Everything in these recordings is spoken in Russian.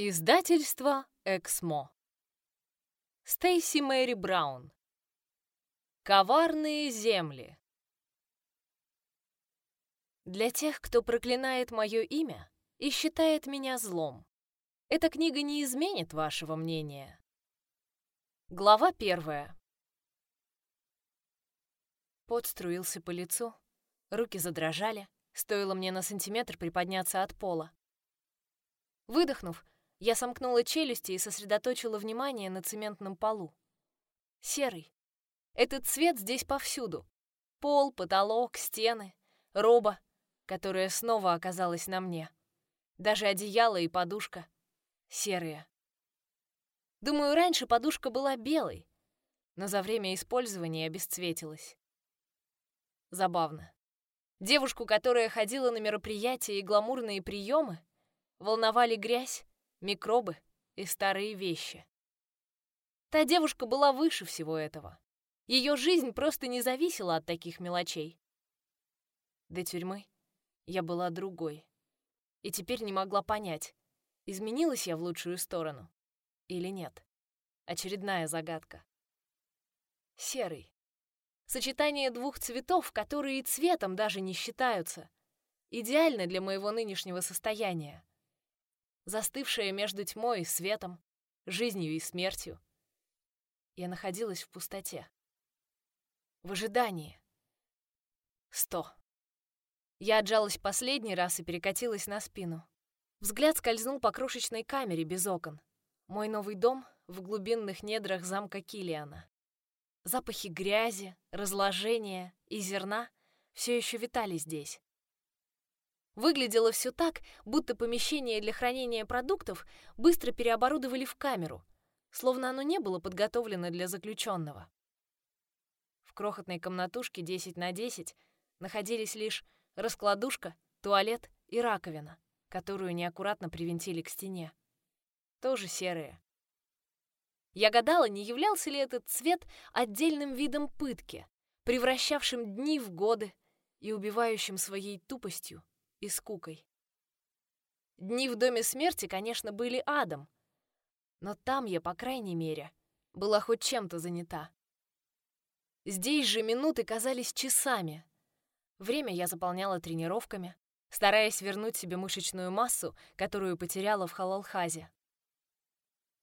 Издательство «Эксмо». Стейси Мэри Браун. Коварные земли. Для тех, кто проклинает мое имя и считает меня злом, эта книга не изменит вашего мнения. Глава первая. Пот струился по лицу, руки задрожали, стоило мне на сантиметр приподняться от пола. Выдохнув, я сомкнула челюсти и сосредоточила внимание на цементном полу. Серый. Этот цвет здесь повсюду. Пол, потолок, стены, роба, которая снова оказалась на мне. Даже одеяло и подушка серые. Думаю, раньше подушка была белой, но за время использования обесцветилась. Забавно. Девушку, которая ходила на мероприятия и гламурные приемы, волновали грязь, микробы и старые вещи. Та девушка была выше всего этого. Ее жизнь просто не зависела от таких мелочей. До тюрьмы я была другой. И теперь не могла понять, изменилась я в лучшую сторону или нет. Очередная загадка. Серый. Сочетание двух цветов, которые и цветом даже не считаются. Идеально для моего нынешнего состояния застывшая между тьмой и светом, жизнью и смертью. Я находилась в пустоте. В ожидании. Сто. Я отжалась последний раз и перекатилась на спину. Взгляд скользнул по крошечной камере без окон. Мой новый дом в глубинных недрах замка Килиана. Запахи грязи, разложения и зерна все еще витали здесь. Выглядело все так, будто помещение для хранения продуктов быстро переоборудовали в камеру, словно оно не было подготовлено для заключенного. В крохотной комнатушке 10 на 10 находились лишь раскладушка, туалет и раковина, которую неаккуратно привинтили к стене. Тоже серые. Я гадала, не являлся ли этот цвет отдельным видом пытки, превращавшим дни в годы и убивающим своей тупостью и скукой. Дни в Доме смерти, конечно, были адом, но там я, по крайней мере, была хоть чем-то занята. Здесь же минуты казались часами. Время я заполняла тренировками, стараясь вернуть себе мышечную массу, которую потеряла в Халалхазе.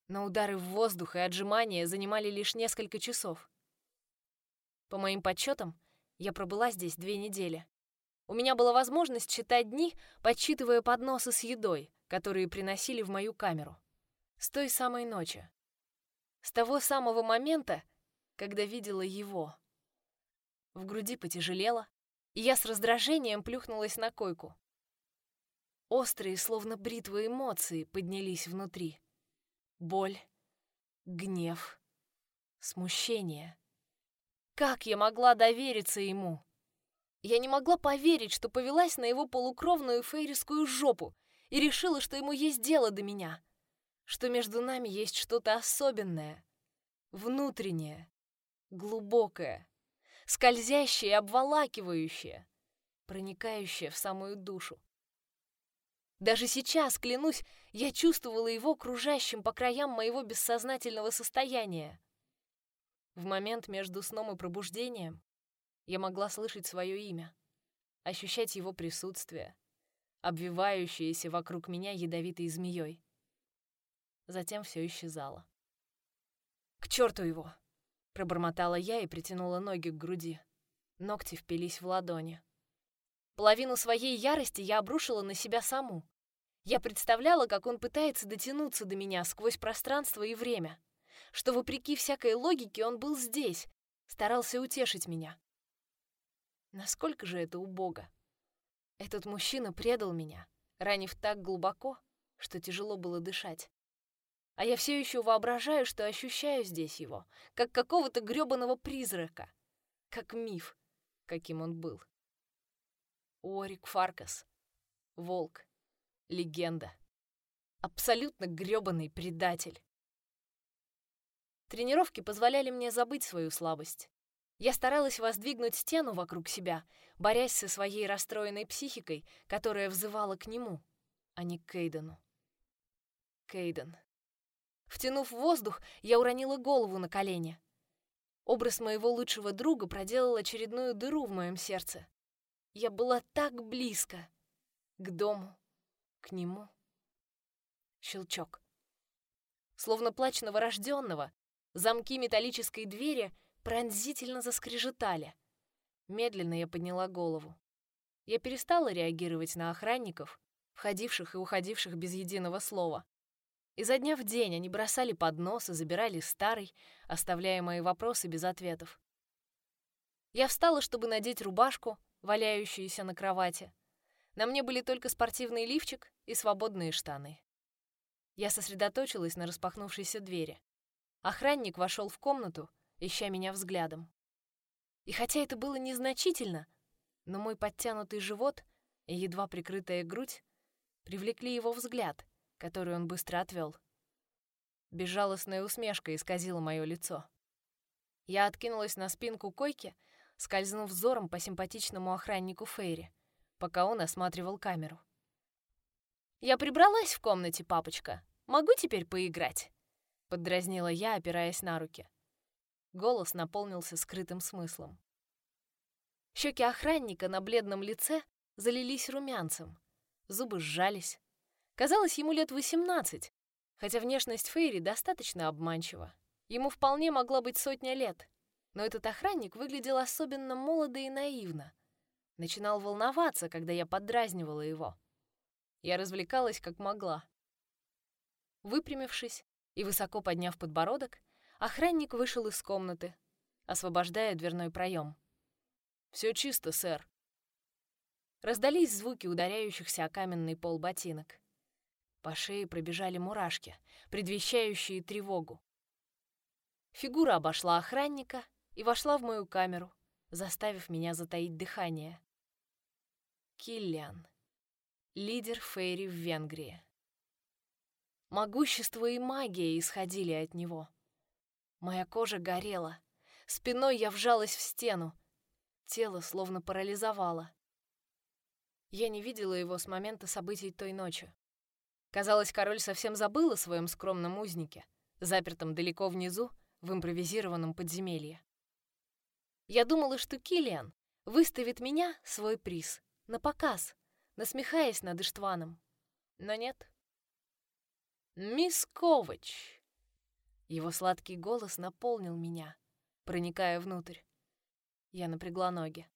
Но удары в воздух и отжимания занимали лишь несколько часов. По моим подсчетам, я пробыла здесь две недели. У меня была возможность читать дни, подсчитывая подносы с едой, которые приносили в мою камеру. С той самой ночи. С того самого момента, когда видела его. В груди потяжелело, и я с раздражением плюхнулась на койку. Острые, словно бритвы эмоции, поднялись внутри. Боль, гнев, смущение. Как я могла довериться ему? Я не могла поверить, что повелась на его полукровную фейрискую жопу и решила, что ему есть дело до меня, что между нами есть что-то особенное, внутреннее, глубокое, скользящее и обволакивающее, проникающее в самую душу. Даже сейчас, клянусь, я чувствовала его кружащим по краям моего бессознательного состояния. В момент между сном и пробуждением я могла слышать свое имя, ощущать его присутствие, обвивающееся вокруг меня ядовитой змеей. Затем все исчезало. «К черту его!» — пробормотала я и притянула ноги к груди. Ногти впились в ладони. Половину своей ярости я обрушила на себя саму. Я представляла, как он пытается дотянуться до меня сквозь пространство и время, что, вопреки всякой логике, он был здесь, старался утешить меня. Насколько же это убого? Этот мужчина предал меня, ранив так глубоко, что тяжело было дышать. А я все еще воображаю, что ощущаю здесь его, как какого-то грёбаного призрака, как миф, каким он был. Орик Фаркас. Волк. Легенда. Абсолютно грёбаный предатель. Тренировки позволяли мне забыть свою слабость. Я старалась воздвигнуть стену вокруг себя, борясь со своей расстроенной психикой, которая взывала к нему, а не к Кейдену. Кейден. Втянув воздух, я уронила голову на колени. Образ моего лучшего друга проделал очередную дыру в моем сердце. Я была так близко. К дому, к нему. Щелчок. Словно плач новорожденного, замки металлической двери пронзительно заскрежетали. Медленно я подняла голову. Я перестала реагировать на охранников, входивших и уходивших без единого слова. Изо дня в день они бросали поднос и забирали старый, оставляя мои вопросы без ответов. Я встала, чтобы надеть рубашку, валяющуюся на кровати. На мне были только спортивный лифчик и свободные штаны. Я сосредоточилась на распахнувшейся двери. Охранник вошел в комнату, ища меня взглядом. И хотя это было незначительно, но мой подтянутый живот и едва прикрытая грудь привлекли его взгляд, который он быстро отвел. Безжалостная усмешка исказила мое лицо. Я откинулась на спинку койки, скользнув взором по симпатичному охраннику Фейри, пока он осматривал камеру. «Я прибралась в комнате, папочка. Могу теперь поиграть?» — поддразнила я, опираясь на руки. Голос наполнился скрытым смыслом. Щеки охранника на бледном лице залились румянцем, зубы сжались. Казалось, ему лет 18, хотя внешность Фейри достаточно обманчива. Ему вполне могла быть сотня лет, но этот охранник выглядел особенно молодо и наивно. Начинал волноваться, когда я поддразнивала его. Я развлекалась как могла. Выпрямившись и высоко подняв подбородок, охранник вышел из комнаты, освобождая дверной проем. Все чисто, сэр. Раздались звуки ударяющихся о каменный пол ботинок. По шее пробежали мурашки, предвещающие тревогу. Фигура обошла охранника и вошла в мою камеру, заставив меня затаить дыхание. Киллиан. Лидер Фейри в Венгрии. Могущество и магия исходили от него. Моя кожа горела. Спиной я вжалась в стену, Тело словно парализовало. Я не видела его с момента событий той ночи. Казалось, король совсем забыл о своем скромном узнике, запертом далеко внизу в импровизированном подземелье. Я думала, что Килиан выставит меня, свой приз, на показ, насмехаясь над Иштваном. Но нет. «Мисс Ковач!» Его сладкий голос наполнил меня, проникая внутрь. Я напрягла ноги.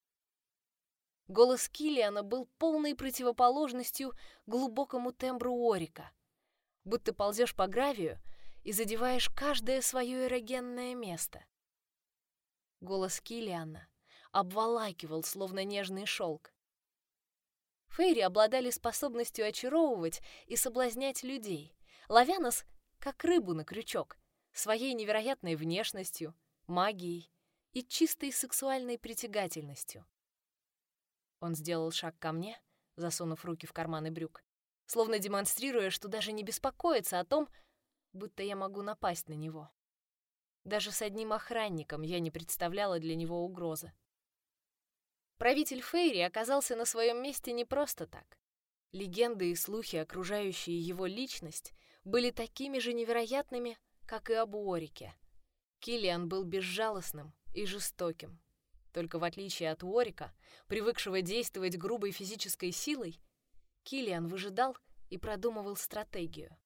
Голос Киллиана был полной противоположностью глубокому тембру Орика. Будто ползешь по гравию и задеваешь каждое свое эрогенное место. Голос Киллиана обволакивал, словно нежный шелк. Фейри обладали способностью очаровывать и соблазнять людей, ловя нас, как рыбу на крючок, своей невероятной внешностью, магией и чистой сексуальной притягательностью. Он сделал шаг ко мне, засунув руки в карманы брюк, словно демонстрируя, что даже не беспокоится о том, будто я могу напасть на него. Даже с одним охранником я не представляла для него угрозы. Правитель Фейри оказался на своем месте не просто так. Легенды и слухи, окружающие его личность, были такими же невероятными, как и об Уорике. Киллиан был безжалостным, и жестоким. Только в отличие от Уорика, привыкшего действовать грубой физической силой, Килиан выжидал и продумывал стратегию.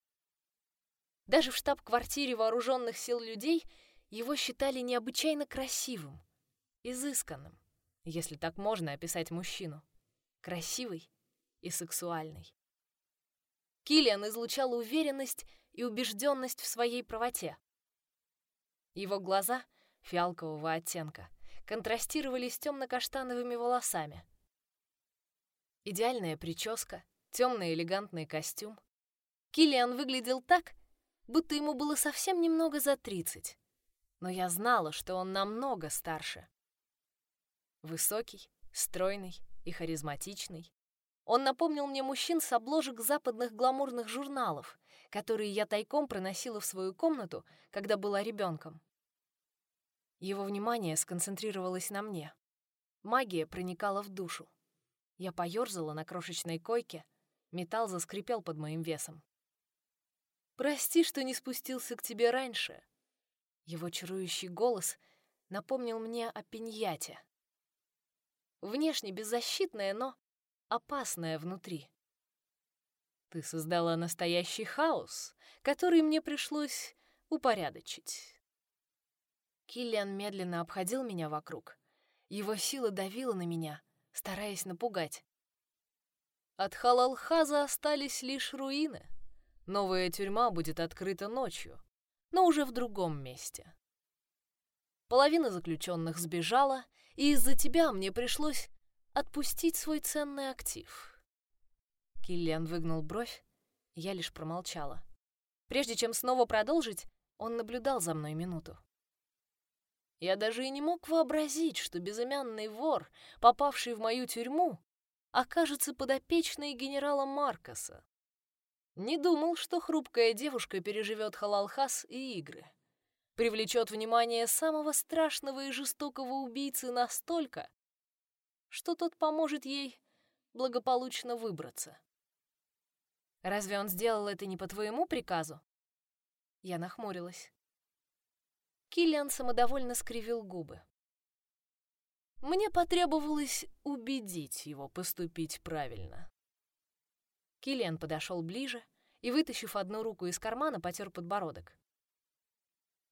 Даже в штаб-квартире вооруженных сил людей его считали необычайно красивым, изысканным, если так можно описать мужчину, красивый и сексуальный. Килиан излучал уверенность и убежденность в своей правоте. Его глаза фиалкового оттенка, контрастировали с темно-каштановыми волосами. Идеальная прическа, темный элегантный костюм. Килиан выглядел так, будто ему было совсем немного за тридцать. Но я знала, что он намного старше. Высокий, стройный и харизматичный. Он напомнил мне мужчин с обложек западных гламурных журналов, которые я тайком проносила в свою комнату, когда была ребенком. Его внимание сконцентрировалось на мне. Магия проникала в душу. Я поёрзала на крошечной койке, металл заскрипел под моим весом. Прости, что не спустился к тебе раньше. Его чарующий голос напомнил мне о пиньяте. Внешне беззащитная, но опасная внутри. Ты создала настоящий хаос, который мне пришлось упорядочить. Киллиан медленно обходил меня вокруг. Его сила давила на меня, стараясь напугать. От Халалхаза остались лишь руины. Новая тюрьма будет открыта ночью, но уже в другом месте. Половина заключенных сбежала, и из-за тебя мне пришлось отпустить свой ценный актив. Киллиан выгнул бровь, я лишь промолчала. Прежде чем снова продолжить, он наблюдал за мной минуту. Я даже и не мог вообразить, что безымянный вор, попавший в мою тюрьму, окажется подопечной генерала Маркоса. Не думал, что хрупкая девушка переживет халалхас и игры. Привлечет внимание самого страшного и жестокого убийцы настолько, что тот поможет ей благополучно выбраться. Разве он сделал это не по твоему приказу? Я нахмурилась. Киллиан самодовольно скривил губы. Мне потребовалось убедить его поступить правильно. Киллиан подошел ближе и, вытащив одну руку из кармана, потер подбородок.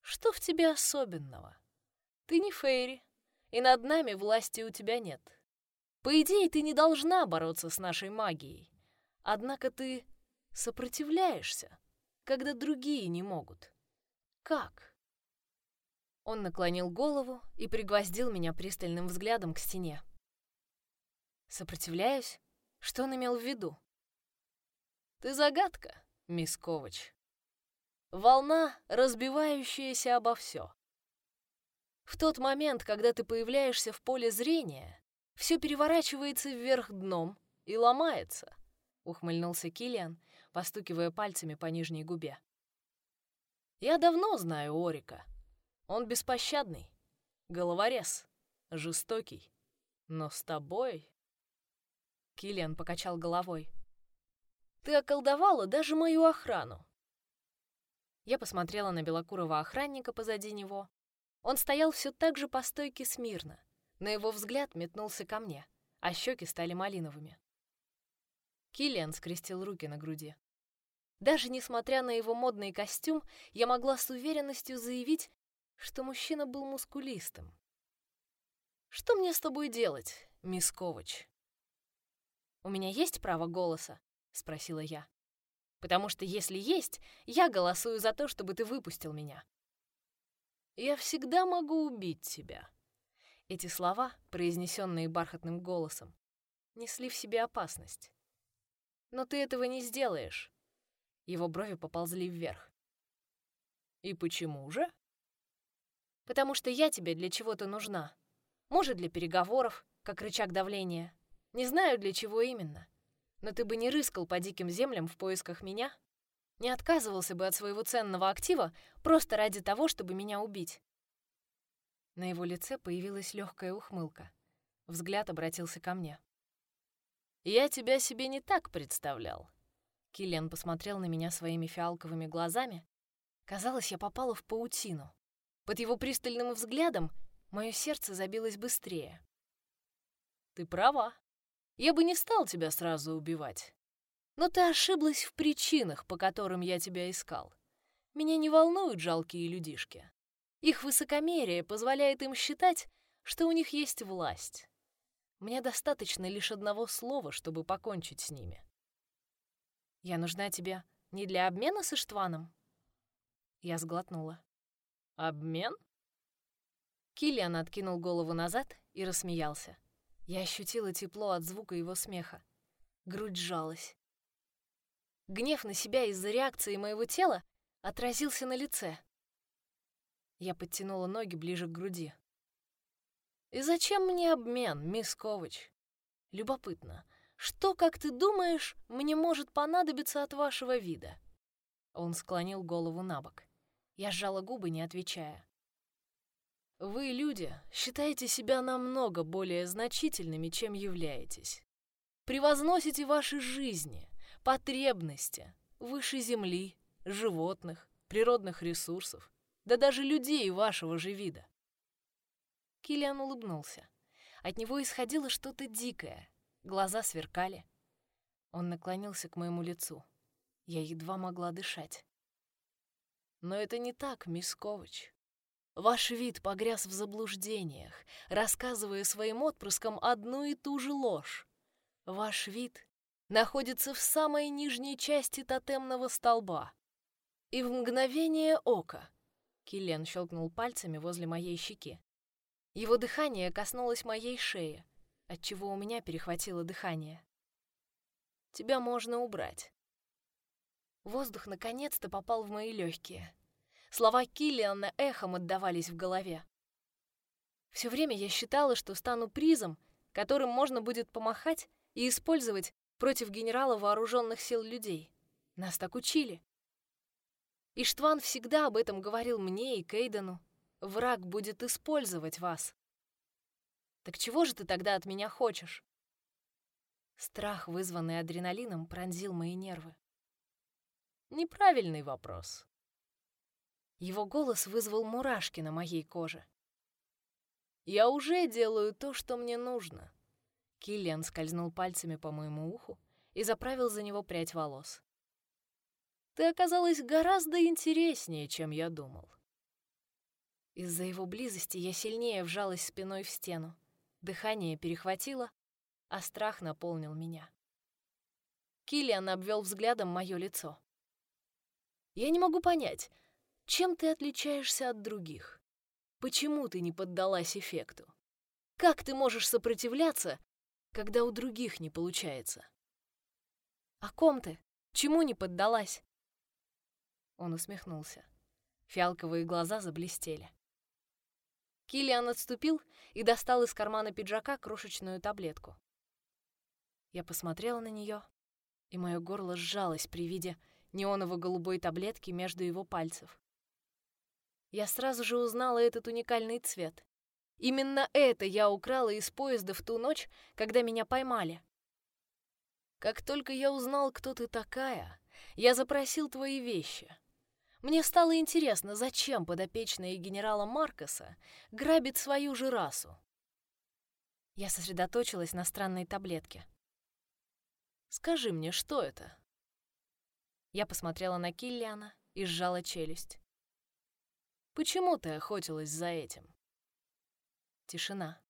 «Что в тебе особенного? Ты не Фейри, и над нами власти у тебя нет. По идее, ты не должна бороться с нашей магией. Однако ты сопротивляешься, когда другие не могут. Как?» Он наклонил голову и пригвоздил меня пристальным взглядом к стене. «Сопротивляюсь? Что он имел в виду?» Ты загадка, мисс Ковач. Волна, разбивающаяся обо все. В тот момент, когда ты появляешься в поле зрения, все переворачивается вверх дном и ломается, ухмыльнулся Килиан, постукивая пальцами по нижней губе. Я давно знаю Орика. Он беспощадный, головорез, жестокий. Но с тобой... Килиан покачал головой. Ты околдовала даже мою охрану. Я посмотрела на белокурого охранника позади него. Он стоял все так же по стойке смирно. На его взгляд метнулся ко мне, а щеки стали малиновыми. Киллиан скрестил руки на груди. Даже несмотря на его модный костюм, я могла с уверенностью заявить, что мужчина был мускулистым. «Что мне с тобой делать, мисс Ковач?» «У меня есть право голоса?» — спросила я. «Потому что если есть, я голосую за то, чтобы ты выпустил меня». «Я всегда могу убить тебя». Эти слова, произнесенные бархатным голосом, несли в себе опасность. «Но ты этого не сделаешь». Его брови поползли вверх. «И почему же?» «Потому что я тебе для чего-то нужна. Может, для переговоров, как рычаг давления. Не знаю, для чего именно. Но ты бы не рыскал по диким землям в поисках меня? Не отказывался бы от своего ценного актива просто ради того, чтобы меня убить?» На его лице появилась легкая ухмылка. Взгляд обратился ко мне. «Я тебя себе не так представлял». Киллиан посмотрел на меня своими фиалковыми глазами. Казалось, я попала в паутину. Под его пристальным взглядом мое сердце забилось быстрее. «Ты права», я бы не стал тебя сразу убивать. Но ты ошиблась в причинах, по которым я тебя искал. Меня не волнуют жалкие людишки. Их высокомерие позволяет им считать, что у них есть власть. Мне достаточно лишь одного слова, чтобы покончить с ними. Я нужна тебе не для обмена с Иштваном? Я сглотнула. Обмен? Киллиан откинул голову назад и рассмеялся. Я ощутила тепло от звука его смеха. Грудь сжалась. Гнев на себя из-за реакции моего тела отразился на лице. Я подтянула ноги ближе к груди. «И зачем мне обмен, мисс Ковач? Любопытно, что, как ты думаешь, мне может понадобиться от вашего вида?» Он склонил голову на бок. Я сжала губы, не отвечая. Вы, люди, считаете себя намного более значительными, чем являетесь. Превозносите ваши жизни, потребности, выше земли, животных, природных ресурсов, да даже людей вашего же вида. Киллиан улыбнулся. От него исходило что-то дикое, глаза сверкали. Он наклонился к моему лицу. Я едва могла дышать. Но это не так, мисс Ковач. Ваш вид погряз в заблуждениях, рассказывая своим отпрыскам одну и ту же ложь. Ваш вид находится в самой нижней части тотемного столба. И в мгновение ока Киллиан щелкнул пальцами возле моей щеки. Его дыхание коснулось моей шеи, отчего у меня перехватило дыхание. Тебя можно убрать. Воздух наконец-то попал в мои легкие. Слова Киллиана эхом отдавались в голове. Все время я считала, что стану призом, которым можно будет помахать и использовать против генерала вооруженных сил людей. Нас так учили. Иштван всегда об этом говорил мне и Кейдену. Враг будет использовать вас. Так чего же ты тогда от меня хочешь? Страх, вызванный адреналином, пронзил мои нервы. Неправильный вопрос. Его голос вызвал мурашки на моей коже. «Я уже делаю то, что мне нужно». Киллиан скользнул пальцами по моему уху и заправил за него прядь волос. «Ты оказалась гораздо интереснее, чем я думал». Из-за его близости я сильнее вжалась спиной в стену. Дыхание перехватило, а страх наполнил меня. Киллиан обвел взглядом мое лицо. «Я не могу понять, чем ты отличаешься от других? Почему ты не поддалась эффекту? Как ты можешь сопротивляться, когда у других не получается? О ком ты? Чему не поддалась? Он усмехнулся. Фиалковые глаза заблестели. Килиан отступил и достал из кармана пиджака крошечную таблетку. Я посмотрела на нее, и мое горло сжалось при виде неоново-голубой таблетки между его пальцев. Я сразу же узнала этот уникальный цвет. Именно это я украла из поезда в ту ночь, когда меня поймали. Как только я узнал, кто ты такая, я запросил твои вещи. Мне стало интересно, зачем подопечные генерала Маркоса грабит свою же расу. Я сосредоточилась на странной таблетке. «Скажи мне, что это?» Я посмотрела на Киллиана и сжала челюсть. Почему ты охотилась за этим? Тишина.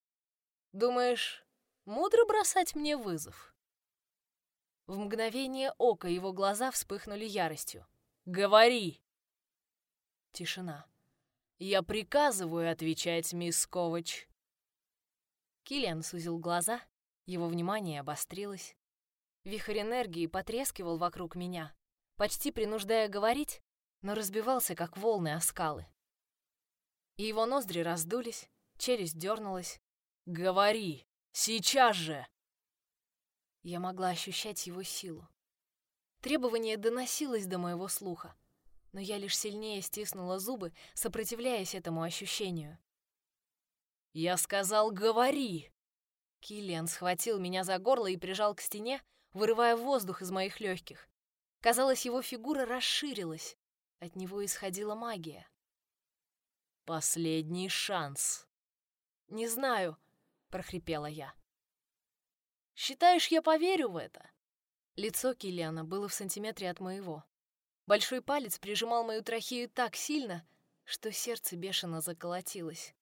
Думаешь, мудро бросать мне вызов? В мгновение ока его глаза вспыхнули яростью. «Говори!» Тишина. «Я приказываю отвечать, мисс Ковач!» Киллиан сузил глаза, его внимание обострилось. Вихрь энергии потрескивал вокруг меня, почти принуждая говорить, но разбивался, как волны о скалы и его ноздри раздулись, челюсть дернулась. «Говори! Сейчас же!» Я могла ощущать его силу. Требование доносилось до моего слуха, но я лишь сильнее стиснула зубы, сопротивляясь этому ощущению. «Я сказал, говори!» Киллиан схватил меня за горло и прижал к стене, вырывая воздух из моих легких. Казалось, его фигура расширилась. От него исходила магия. Последний шанс. Не знаю, прохрипела я. Считаешь, я поверю в это? Лицо Килиана было в сантиметре от моего. Большой палец прижимал мою трахею так сильно, что сердце бешено заколотилось.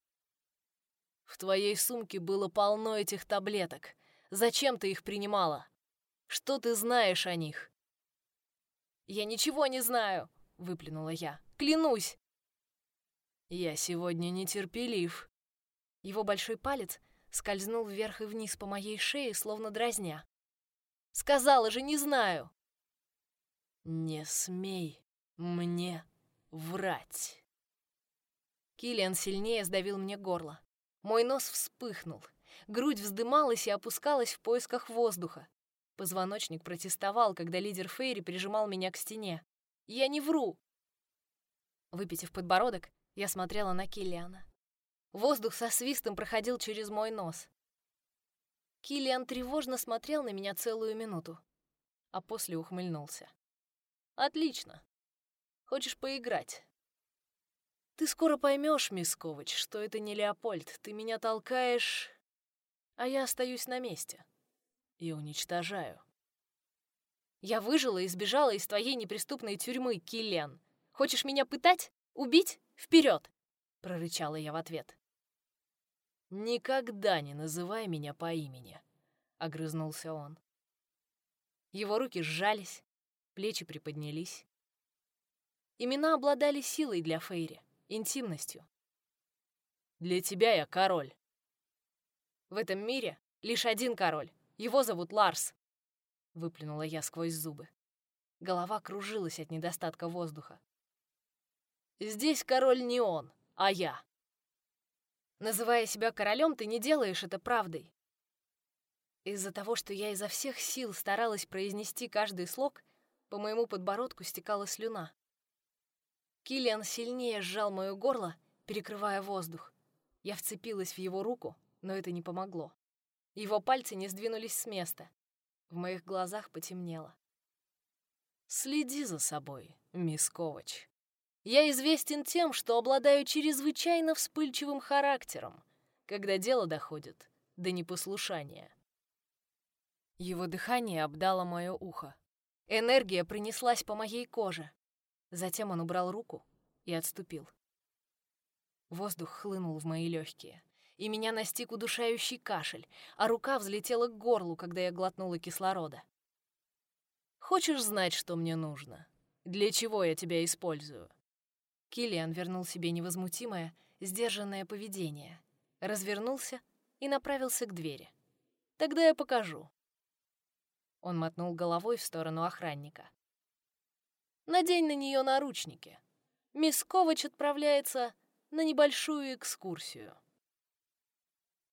В твоей сумке было полно этих таблеток. Зачем ты их принимала? Что ты знаешь о них? Я ничего не знаю, выплюнула я. Клянусь. «Я сегодня нетерпелив». Его большой палец скользнул вверх и вниз по моей шее, словно дразня. «Сказала же, не знаю!» «Не смей мне врать!» Киллиан сильнее сдавил мне горло. Мой нос вспыхнул. Грудь вздымалась и опускалась в поисках воздуха. Позвоночник протестовал, когда лидер Фейри прижимал меня к стене. «Я не вру!» Выпитив подбородок, я смотрела на Киллиана. Воздух со свистом проходил через мой нос. Киллиан тревожно смотрел на меня целую минуту, а после ухмыльнулся. «Отлично. Хочешь поиграть?» «Ты скоро поймешь, мисс Ковач, что это не Леопольд. Ты меня толкаешь, а я остаюсь на месте и уничтожаю». «Я выжила и сбежала из твоей неприступной тюрьмы, Киллиан. Хочешь меня пытать? Убить? Вперед!» — прорычала я в ответ. «Никогда не называй меня по имени», — огрызнулся он. Его руки сжались, плечи приподнялись. Имена обладали силой для Фейри, интимностью. «Для тебя я король». «В этом мире лишь один король. Его зовут Ларс», — выплюнула я сквозь зубы. Голова кружилась от недостатка воздуха. «Здесь король не он, а я». Называя себя королем, ты не делаешь это правдой. Из-за того, что я изо всех сил старалась произнести каждый слог, по моему подбородку стекала слюна. Киллиан сильнее сжал моё горло, перекрывая воздух. Я вцепилась в его руку, но это не помогло. Его пальцы не сдвинулись с места. В моих глазах потемнело. «Следи за собой, мисс Ковач. Я известен тем, что обладаю чрезвычайно вспыльчивым характером, когда дело доходит до непослушания». Его дыхание обдало мое ухо. Энергия пронеслась по моей коже. Затем он убрал руку и отступил. Воздух хлынул в мои легкие, и меня настиг удушающий кашель, а рука взлетела к горлу, когда я глотнула кислорода. «Хочешь знать, что мне нужно? Для чего я тебя использую?» Киллиан вернул себе невозмутимое, сдержанное поведение, развернулся и направился к двери. «Тогда я покажу». Он мотнул головой в сторону охранника. Надень на нее наручники. Мисс Ковач отправляется на небольшую экскурсию.